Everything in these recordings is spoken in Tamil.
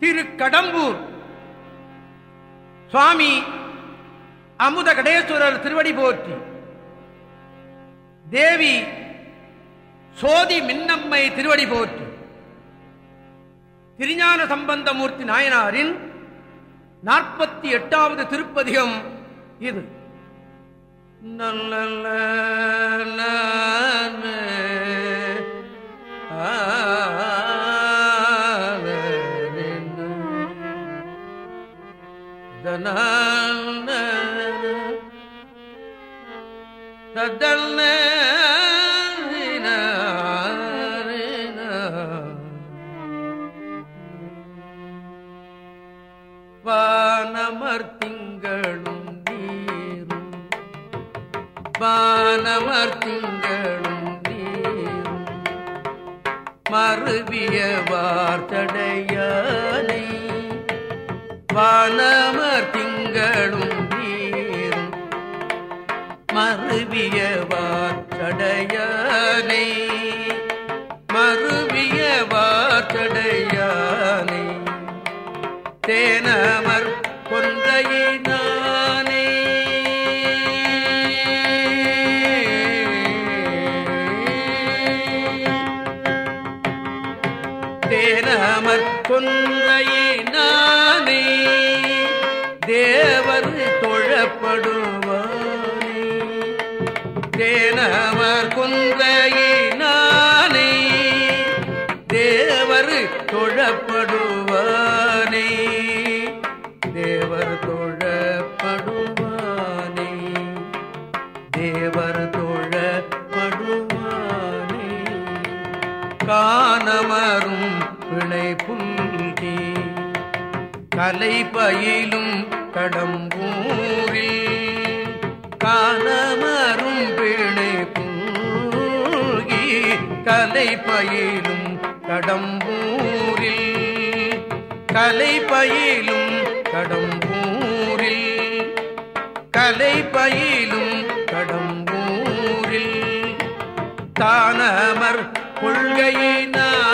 திரு கடம்பூர் சுவாமி அமுத கடேஸ்வரர் திருவடி போற்றி. தேவி சோதி மின்னம்மை திருவடி போற்றி. திருஞான சம்பந்தமூர்த்தி நாயனாரின் நாற்பத்தி எட்டாவது திருப்பதிகம் இது. நல்ல ததல்ன வானமர் திங்களும் நீரும் வானமர் திங்களும் நீரும் மறுவிய வார்த்தடைய. வானமர் கலை பயிலும் கடம்பூரில். கலை பயிலும் கடம்பூரில். கலை பயிலும் கடம்பூரில். தானமர் கொள்கையினார்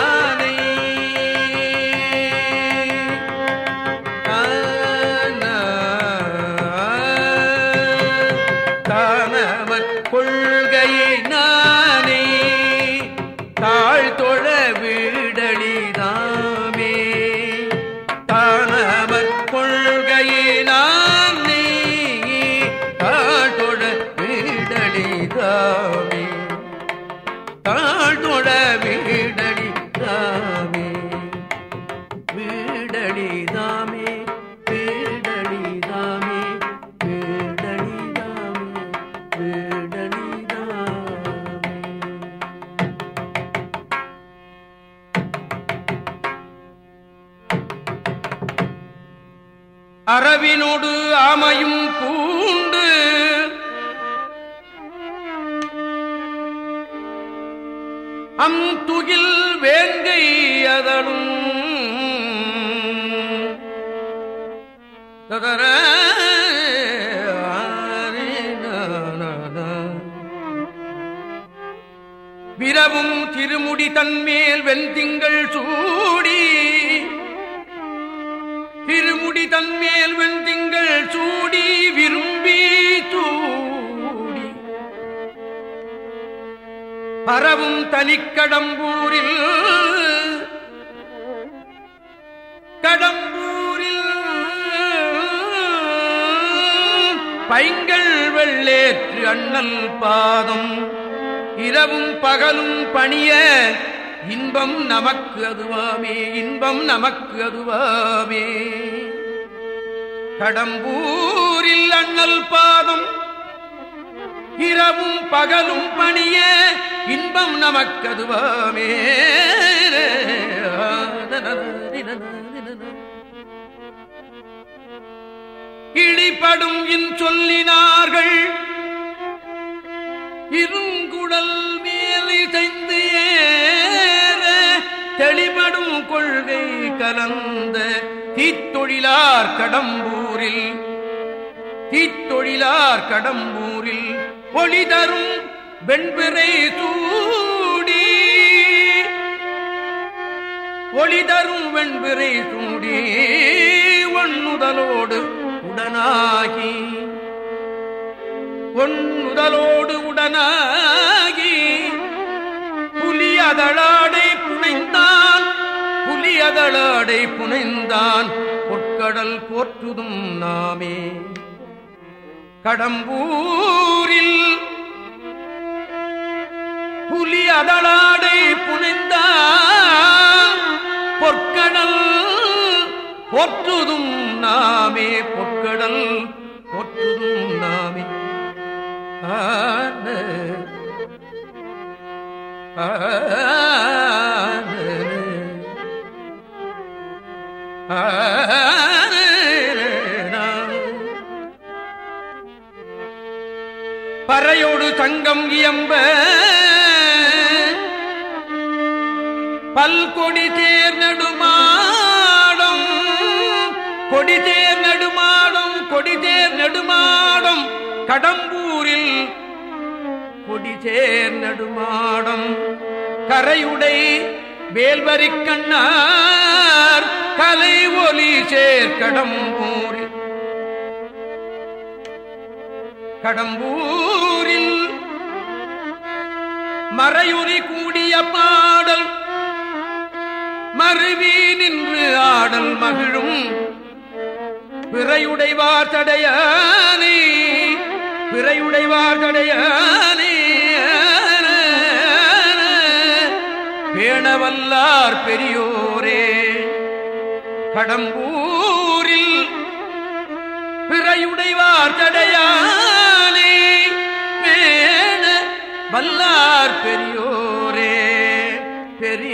அரவினோடு ஆமையும் பூண்டு. அந்துகில் வேங்கை அதனும். ததர விரவும் திருமுடி தன்மேல் வெண்திங்கள் சூடி. திருமுடி தன்மேல் வெண்திங்கள் சூடி விரும்பி தூடி. பரவும் தனிக்கடம்பூரில் கடம்பூரில் பைங்கள் வெள்ளேற்று அண்ணல் பாதம் இரவும் பகலும் பணிய இன்பம் நமக்கு அதுவாமே இன்பம் நமக்கு அதுவாமே. கடம்பூரில் அண்ணல் பாதம் இரவும் பகலும் பணிய இன்பம் நமக்கு அதுவாமே. இடிபடும் இன் சொல்லினார்கள் இருங்குடல் மேலை செய்து கலந்த தீத்தொழிலார் கடம்பூரில் தீத்தொழிலார் கடம்பூரில் ஒளி தரும் வெண்பிறை சூடி. ஒளி தரும் வெண்பிறை சூடி ஒன்னுதலோடு உடனாகி ஒன்னுதலோடு உடனாகி புலியதழாடை புனைந்தான் புலியதழாடை புனைந்தான். பொற்கடல் போற்றுதும் நாமே. கடம்பூரில் புலி அதளாடை புனைந்தான். பொற்கடல் போற்றுதும் நாமே. பொற்கடல் போற்றுதும் நாமே. ஆன பறையோடு தங்கம் இயம்ப பல்கொடி தேர் நடுமாடும் கொடி தேர் நடுமாடும் கொடி தேர் நடுமாடும் கடம்பூரில் கொடி தேர் நடுமாடும். கரையுடை வேல்வரிக்கண்ணார் கலை ஒலி சேர்க்கடம்பூரில் கடம்பூரில் மறையுறி கூடிய பாடல் மருவி நின்று ஆடல் மகிழும். பிறையுடைவார் தடையானே பிறையுடைவார் தடையானே. பேணவல்லார் பெரியோரே கடம்பூரில் பிறையுடைவார் தடையாலே பேண வல்லார் பெரியோரே பெரிய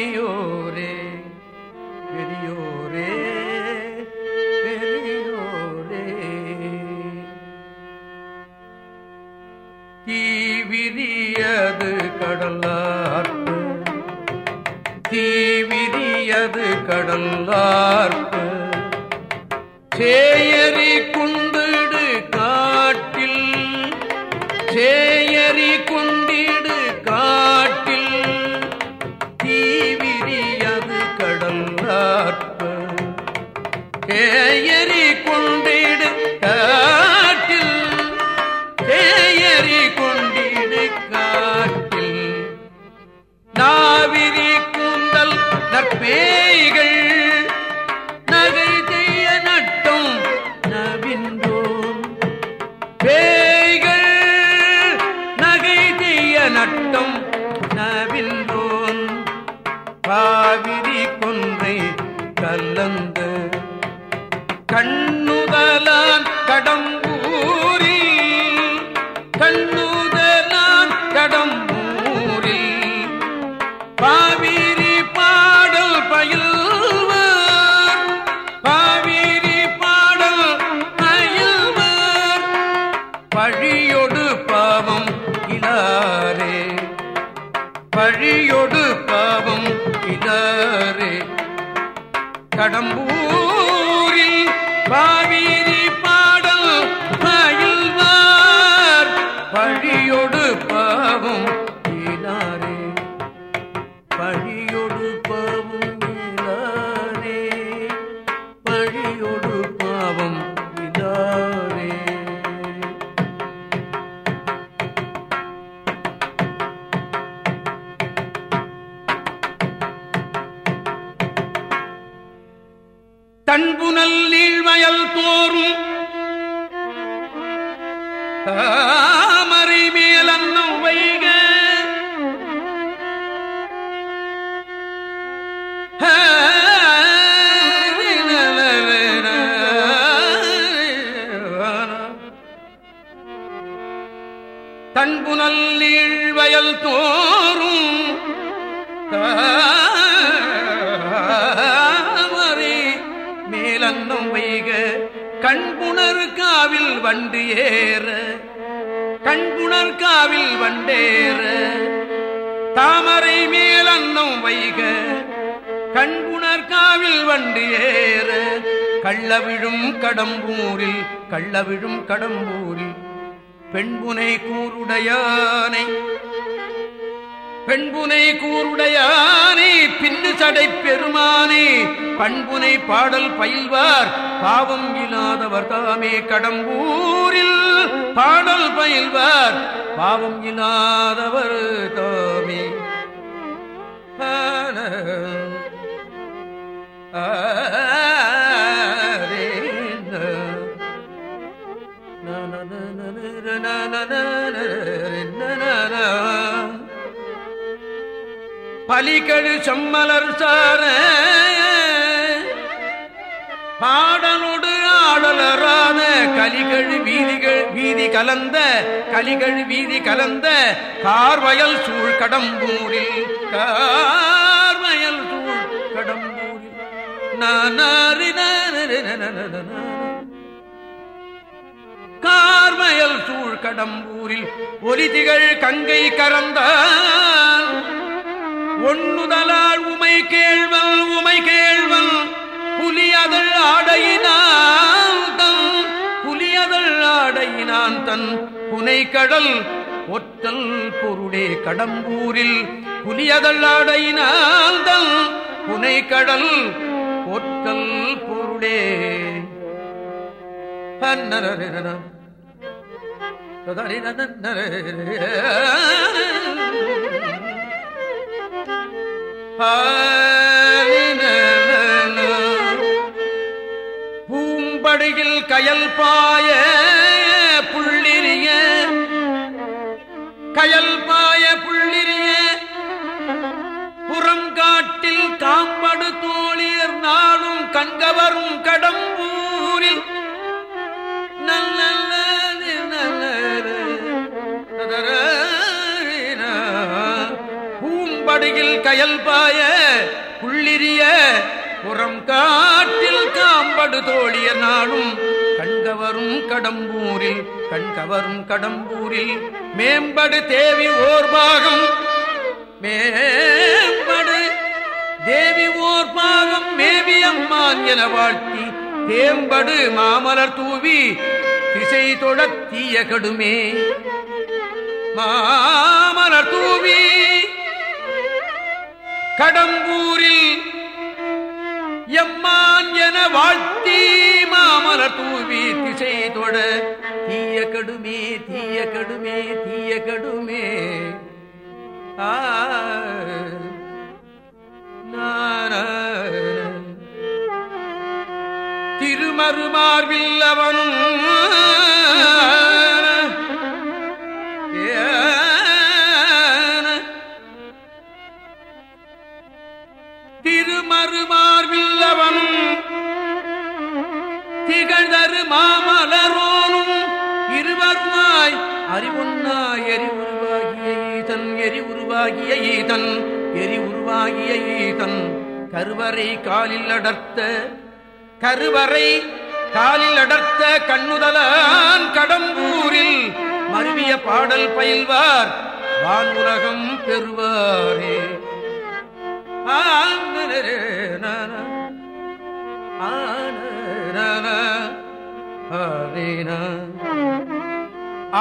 கடம்பூரில் தன்புனல் நீழ்மயல் தோறும். காவில் வண்டு ஏற கண்புணர் காவில் வண்டேற. தாமரை மேல் அன்னம் வைக கண்புணர் காவில் வண்டு ஏற. கள்ளவிழும் கடம்பூரில் கள்ளவிழும் கடம்பூரில் பெண்புனை கூருடையானை பெண்புனை கூருடையானே பின்னு சடை பெருமானே. பண்புனை பாடல் பயில்வார் பாவம் இல்லாதவர் தாமே கடம்பூரில். பாடல் பயில்வார் பாவம் இல்லாதவர் தாமே. பலிகழு செம்மலர் சார. பாடலோடு ஆடலரான கலிகழு வீதிகள் வீதி கலந்த கலிகழு வீதி கலந்த கார்வயல் சூழ் கடம்பூரில் கார்வயல் சூழ் கடம்பூரில். கார்மயல் சூழ் கடம்பூரில் ஒலிதிகள் கங்கை கறந்தால் ஒண்ணுதலாள் உமை கேழ்வல் உமை கேழ்வல் புலியதழ் ஆடையினான் தன் புலியதழ் ஆடையினான் தன். புனை கடல் ஒற்றல் பொருளே கடம்பூரில். புலியதழ் ஆடையினால் தன் புனை கடல் ஒற்றல் பொருளே. பூம்படியில் கயல் பாய புள்ளிரிய கயல் பாய புள்ளிரிய புறங்காட்டில் காம்படு தோழியர் நாளும் கண்கவரும் கடம் கயல் பாய புள்ளிரிய புறம் காட்டில் காம்படு தோழிய நாளும் கண்கவரும் கடம்பூரில் கண்கவரும் கடம்பூரில் மேம்படு தேவி ஓர் பாகம் மேம்படு தேவி ஓர் பாகம் மேவி அம்மான் என வாழ்த்தி தேம்படு மாமலர் தூவி திசை தொட தீய கடுமே. மாமலர் தூவி கடம்பூரில் எம்மான் என வாழ்த்தி மாமலர் தூவி திசை தொட தீய கடுமே தீய கடுமே தீய கடுமே. திருமருமார்வில் அவனும் உருவாகிய ஈதன் எரி உருவாகிய ஈதன் கருவறை காலில் அடர்த்த கருவறை காலில் அடர்த்த கண்ணுதலான் கடம்பூரில் மருவிய பாடல் பயில்வார் வானுலகம் பெறுவாரே.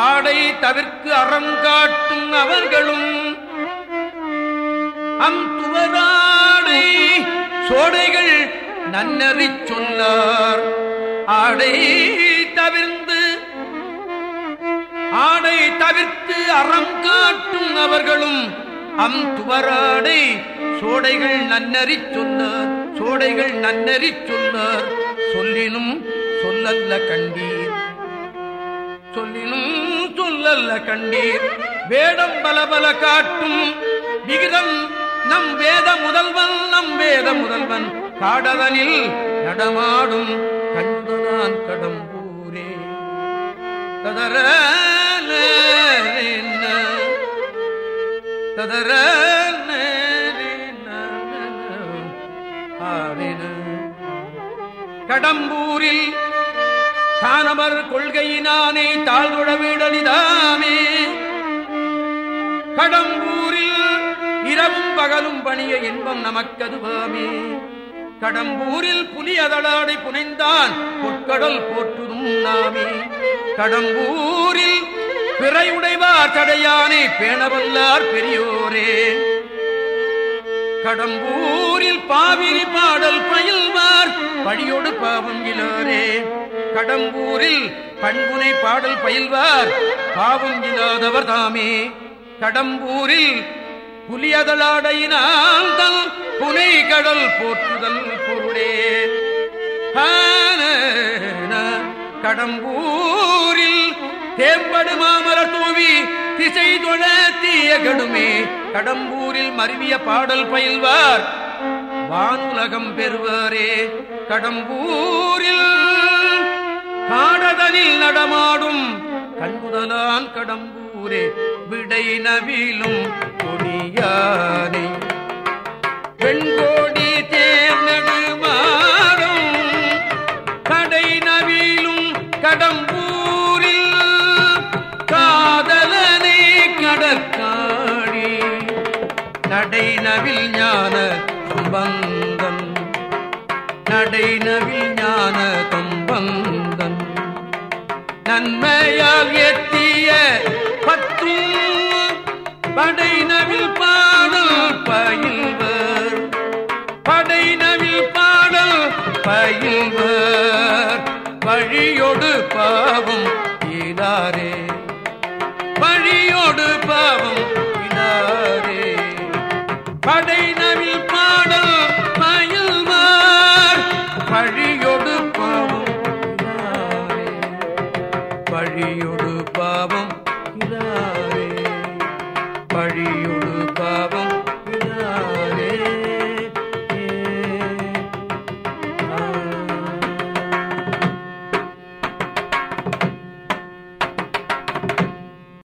ஆடை தவிர்க்கு அறங்காட்டும் அவர்களும் அந்துவராடை சோடைகள் நன்னறி சொன்னார். ஆடை தவிர்ந்து ஆடை தவிர்த்து அறம் காட்டும் அவர்களும் அம் துவராடை சோடைகள் நன்னறி சொன்னார். சோடைகள் நன்னறி சொன்னார். சொல்லினும் சொல்லல்ல கண்டீர். சொல்லினும் சொல்லல்ல கண்டீர். வேடம் பல பல காட்டும் விகிதம் நம் வேத முதல்வன் நம் வேத முதல்வன். காடதனில் நடமாடும் கண்டு நான் கடம்பூரே ததர ததர கடம்பூரில் தானவர் கொள்கையினானே தாழ்வுட வீடலிதாமே கடம்பூரில் இரவும் பகலும் பணிய இன்பம் நமக்கதுவாமே கடம்பூரில் புலி அதளாடை புனைந்தான் பொற்கடல் போற்றுதும் நாமே. கடம்பூரில் பிறையுடைவார் தடையானை பேணவல்லார் பெரியோரே. கடம்பூரில் பாவிரி பாடல் பயில்வார் பழியோடு பாவம் இலாரே. கடம்பூரில் பண்புனை பாடல் பயில்வார் பாவம் இல்லாதவர் தாமே. கடம்பூரில் புலியதலாடையினால் தல் புனை கடல் போற்றுதல் பொருளே. கடம்பூரில் தேம்படு மாமர தூவி திசை தொழ தீய கடுமே கடம்பூரில் மருவிய பாடல் பயில்வார் வானுலகம் பெறுவாரே. கடம்பூரில் காடதனில் நடமாடும் கண்முதலான் கடம்பூரே. விடை நவிலும் கொடியானை. வெண்கோடி தேர்நடுமாறும் கடை நவிலும் கடம்பூரில் காதலனை கடற்காணி. நடை நவில் ஞான சம்பந்தன். நடை நவில் ஞான கம்பந்தன் நன்மையால் எத்திய வழியொடு பாவம் ஈடாரே